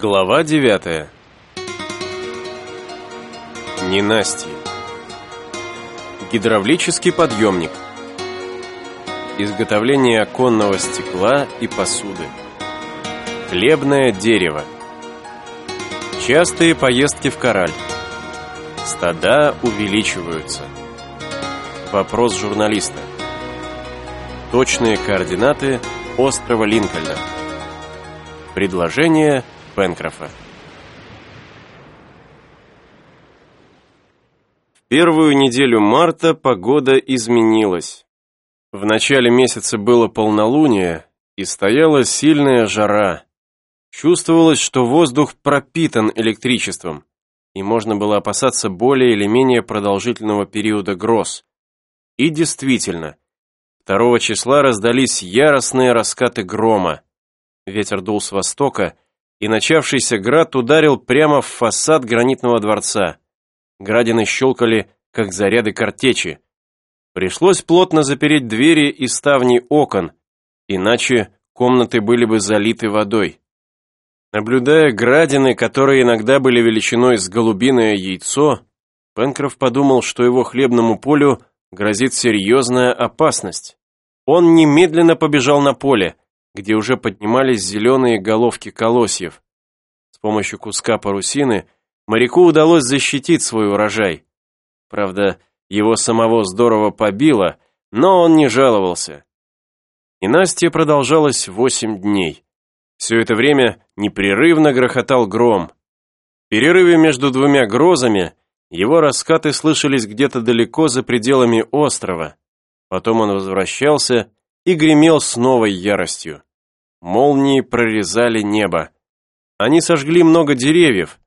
Глава 9 Ненастье. Гидравлический подъемник. Изготовление оконного стекла и посуды. Хлебное дерево. Частые поездки в Кораль. Стада увеличиваются. Вопрос журналиста. Точные координаты острова Линкольна. Предложение Пенкрофа В первую неделю марта погода изменилась. В начале месяца было полнолуние, и стояла сильная жара. Чувствовалось, что воздух пропитан электричеством, и можно было опасаться более или менее продолжительного периода гроз. И действительно, 2 числа раздались яростные раскаты грома. Ветер дул с востока, и начавшийся град ударил прямо в фасад гранитного дворца. Градины щелкали, как заряды картечи. Пришлось плотно запереть двери и ставни окон, иначе комнаты были бы залиты водой. Наблюдая градины, которые иногда были величиной с голубиное яйцо, Пенкроф подумал, что его хлебному полю грозит серьезная опасность. Он немедленно побежал на поле, где уже поднимались зеленые головки колосьев. С помощью куска парусины моряку удалось защитить свой урожай. Правда, его самого здорово побило, но он не жаловался. И Настя продолжалась восемь дней. Все это время непрерывно грохотал гром. В перерыве между двумя грозами его раскаты слышались где-то далеко за пределами острова. Потом он возвращался и гремел с новой яростью. Молнии прорезали небо. Они сожгли много деревьев,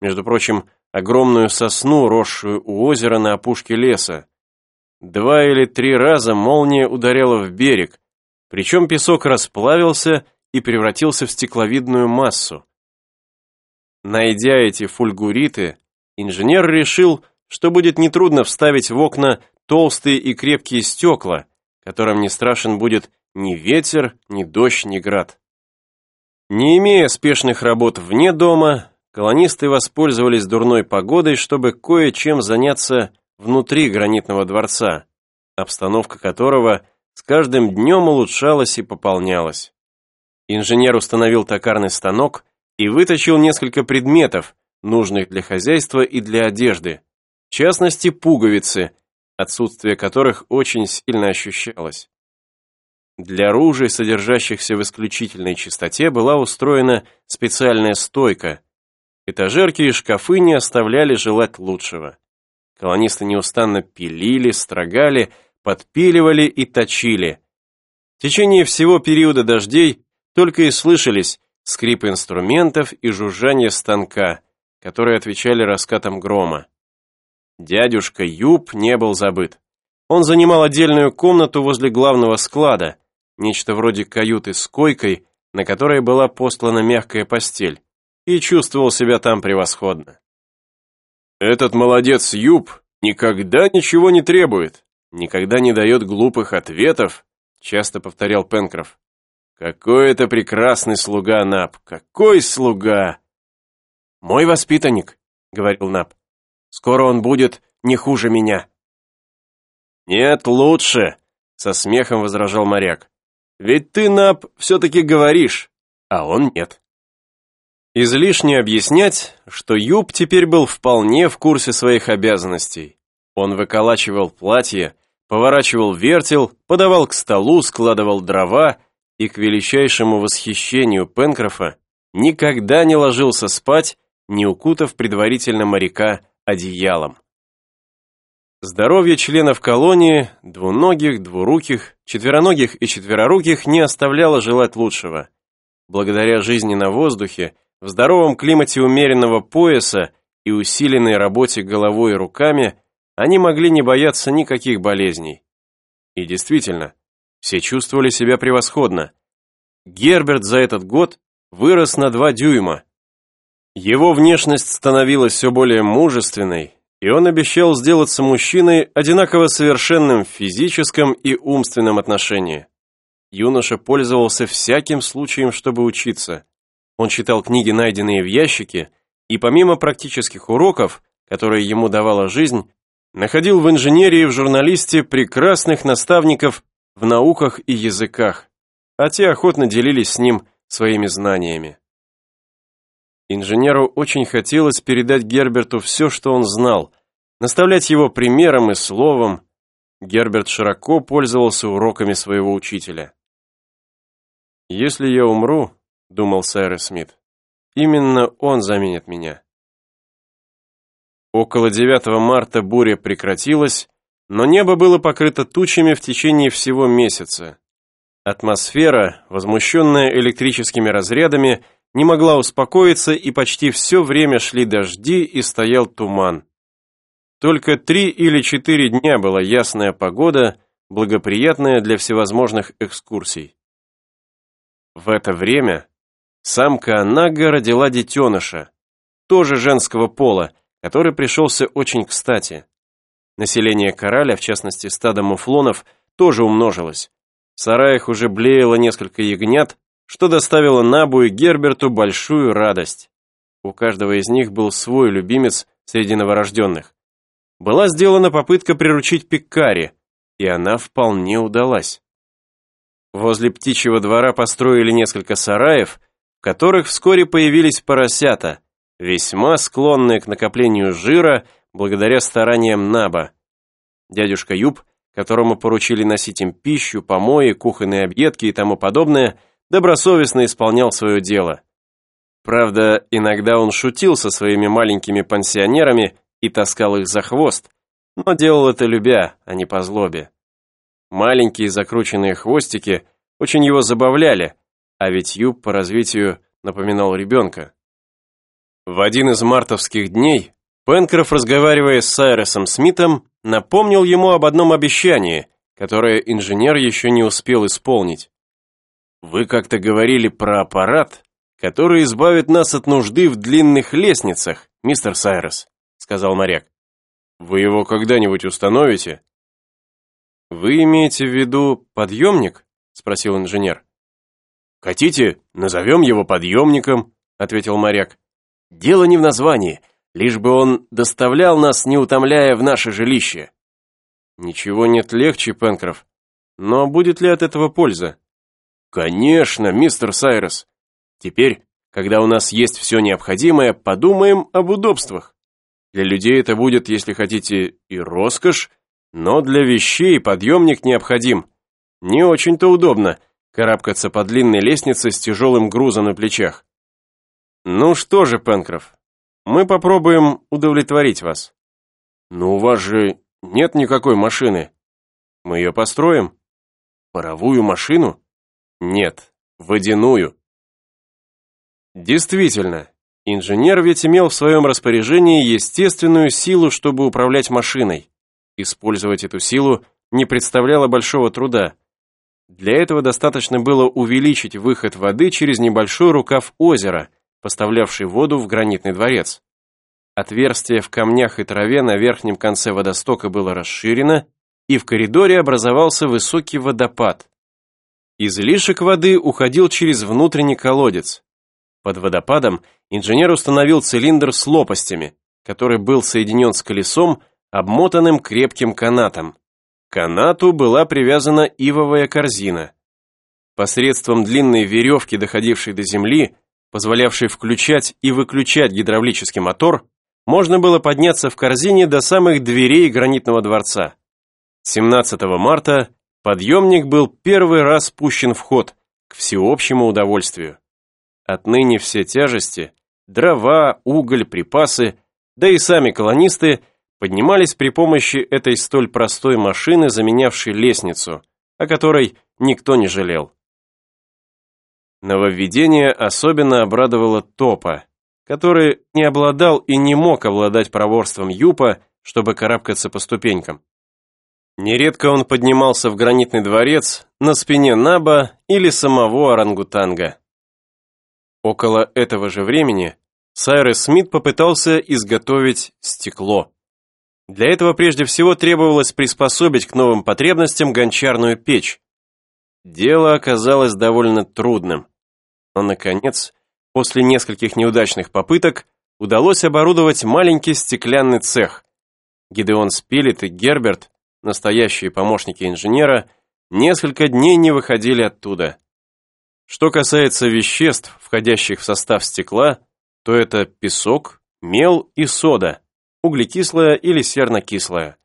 между прочим, огромную сосну, росшую у озера на опушке леса. Два или три раза молния ударяла в берег, причем песок расплавился и превратился в стекловидную массу. Найдя эти фульгуриты, инженер решил, что будет нетрудно вставить в окна толстые и крепкие стекла, которым не страшен будет ни ветер, ни дождь, ни град. Не имея спешных работ вне дома, колонисты воспользовались дурной погодой, чтобы кое-чем заняться внутри гранитного дворца, обстановка которого с каждым днем улучшалась и пополнялась. Инженер установил токарный станок и выточил несколько предметов, нужных для хозяйства и для одежды, в частности пуговицы, отсутствие которых очень сильно ощущалось. Для ружей, содержащихся в исключительной чистоте, была устроена специальная стойка. Этажерки и шкафы не оставляли желать лучшего. Колонисты неустанно пилили, строгали, подпиливали и точили. В течение всего периода дождей только и слышались скрип инструментов и жужжание станка, которые отвечали раскатам грома. Дядюшка Юб не был забыт. Он занимал отдельную комнату возле главного склада, нечто вроде каюты с койкой, на которой была постлана мягкая постель, и чувствовал себя там превосходно. «Этот молодец Юб никогда ничего не требует, никогда не дает глупых ответов», часто повторял Пенкроф. «Какой это прекрасный слуга, Нап! Какой слуга!» «Мой воспитанник», — говорил Нап. «Скоро он будет не хуже меня». «Нет, лучше», — со смехом возражал моряк. Ведь ты, Нап, все-таки говоришь, а он нет. Излишне объяснять, что Юб теперь был вполне в курсе своих обязанностей. Он выколачивал платье, поворачивал вертел, подавал к столу, складывал дрова и, к величайшему восхищению Пенкрофа, никогда не ложился спать, не укутав предварительно моряка одеялом. Здоровье членов колонии, двуногих, двуруких, четвероногих и четвероруких не оставляло желать лучшего. Благодаря жизни на воздухе, в здоровом климате умеренного пояса и усиленной работе головой и руками, они могли не бояться никаких болезней. И действительно, все чувствовали себя превосходно. Герберт за этот год вырос на два дюйма. Его внешность становилась все более мужественной, и он обещал сделаться мужчиной, одинаково совершенным в физическом и умственном отношении. Юноша пользовался всяким случаем, чтобы учиться. он читал книги, найденные в ящике, и помимо практических уроков, которые ему давала жизнь, находил в инженерии и в журналисте прекрасных наставников в науках и языках, а те охотно делились с ним своими знаниями. Инженеру очень хотелось передать Герберту все, что он знал, наставлять его примером и словом. Герберт широко пользовался уроками своего учителя. «Если я умру, — думал Сайрес Смит, — именно он заменит меня». Около 9 марта буря прекратилась, но небо было покрыто тучами в течение всего месяца. Атмосфера, возмущенная электрическими разрядами, не могла успокоиться, и почти все время шли дожди и стоял туман. Только три или четыре дня была ясная погода, благоприятная для всевозможных экскурсий. В это время самка Анага родила детеныша, тоже женского пола, который пришелся очень кстати. Население Кораля, в частности стадо муфлонов, тоже умножилось. В сараях уже блеяло несколько ягнят, что доставило Набу и Герберту большую радость. У каждого из них был свой любимец среди новорожденных. Была сделана попытка приручить Пиккари, и она вполне удалась. Возле птичьего двора построили несколько сараев, в которых вскоре появились поросята, весьма склонные к накоплению жира благодаря стараниям Наба. Дядюшка Юб, которому поручили носить им пищу, помои, кухонные объедки и тому подобное, добросовестно исполнял свое дело. Правда, иногда он шутил со своими маленькими пансионерами и таскал их за хвост, но делал это любя, а не по злобе. Маленькие закрученные хвостики очень его забавляли, а ведь Юб по развитию напоминал ребенка. В один из мартовских дней Пенкроф, разговаривая с Сайресом Смитом, напомнил ему об одном обещании, которое инженер еще не успел исполнить. «Вы как-то говорили про аппарат, который избавит нас от нужды в длинных лестницах, мистер Сайрес», сказал моряк. «Вы его когда-нибудь установите?» «Вы имеете в виду подъемник?» — спросил инженер. «Хотите, назовем его подъемником?» — ответил моряк. «Дело не в названии, лишь бы он доставлял нас, не утомляя, в наше жилище». «Ничего нет легче, Пенкроф. Но будет ли от этого польза?» «Конечно, мистер Сайрес. Теперь, когда у нас есть все необходимое, подумаем об удобствах. Для людей это будет, если хотите, и роскошь, но для вещей подъемник необходим. Не очень-то удобно карабкаться по длинной лестнице с тяжелым грузом на плечах. Ну что же, Пенкроф, мы попробуем удовлетворить вас. Но у вас же нет никакой машины. Мы ее построим. Паровую машину? Нет, водяную. Действительно, инженер ведь имел в своем распоряжении естественную силу, чтобы управлять машиной. Использовать эту силу не представляло большого труда. Для этого достаточно было увеличить выход воды через небольшой рукав озера, поставлявший воду в гранитный дворец. Отверстие в камнях и траве на верхнем конце водостока было расширено, и в коридоре образовался высокий водопад. Излишек воды уходил через внутренний колодец. Под водопадом инженер установил цилиндр с лопастями, который был соединен с колесом, обмотанным крепким канатом. К канату была привязана ивовая корзина. Посредством длинной веревки, доходившей до земли, позволявшей включать и выключать гидравлический мотор, можно было подняться в корзине до самых дверей гранитного дворца. 17 марта подъемник был первый раз пущен в ход, к всеобщему удовольствию. Отныне все тяжести, дрова, уголь, припасы, да и сами колонисты – поднимались при помощи этой столь простой машины, заменявшей лестницу, о которой никто не жалел. Нововведение особенно обрадовало Топа, который не обладал и не мог обладать проворством Юпа, чтобы карабкаться по ступенькам. Нередко он поднимался в гранитный дворец на спине Наба или самого орангутанга. Около этого же времени Сайрес Смит попытался изготовить стекло. Для этого прежде всего требовалось приспособить к новым потребностям гончарную печь. Дело оказалось довольно трудным. Но, наконец, После нескольких неудачных попыток удалось оборудовать маленький стеклянный цех. Гидеон Спилет и Герберт, настоящие помощники инженера, несколько дней не выходили оттуда. Что касается веществ, входящих в состав стекла, то это песок, мел и сода, углекислая или серно-кислая.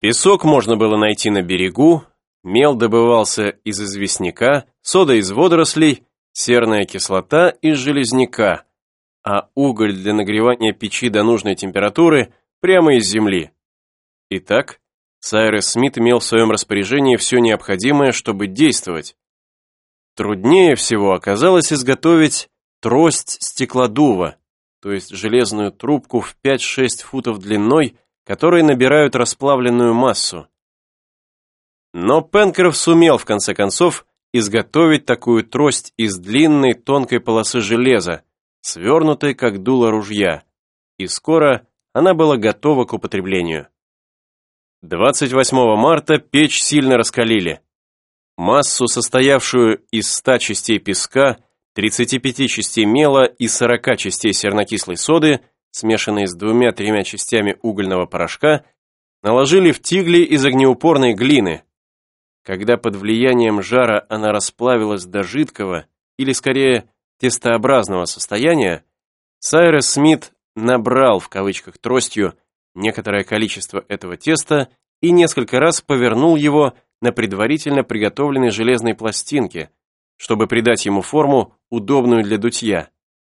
Песок можно было найти на берегу, мел добывался из известняка, сода из водорослей, серная кислота из железняка, а уголь для нагревания печи до нужной температуры прямо из земли. Итак, Сайрес Смит имел в своем распоряжении все необходимое, чтобы действовать. Труднее всего оказалось изготовить трость стеклодува, то есть железную трубку в 5-6 футов длиной, которой набирают расплавленную массу. Но Пенкроф сумел, в конце концов, изготовить такую трость из длинной тонкой полосы железа, свернутой как дуло ружья, и скоро она была готова к употреблению. 28 марта печь сильно раскалили. Массу, состоявшую из 100 частей песка, 35 частей мела и 40 частей сернокислой соды, смешанные с двумя-тремя частями угольного порошка, наложили в тигли из огнеупорной глины. Когда под влиянием жара она расплавилась до жидкого, или скорее тестообразного состояния, Сайрес Смит «набрал» в кавычках тростью некоторое количество этого теста и несколько раз повернул его на предварительно приготовленной железной пластинке, чтобы придать ему форму, удобную для дутья.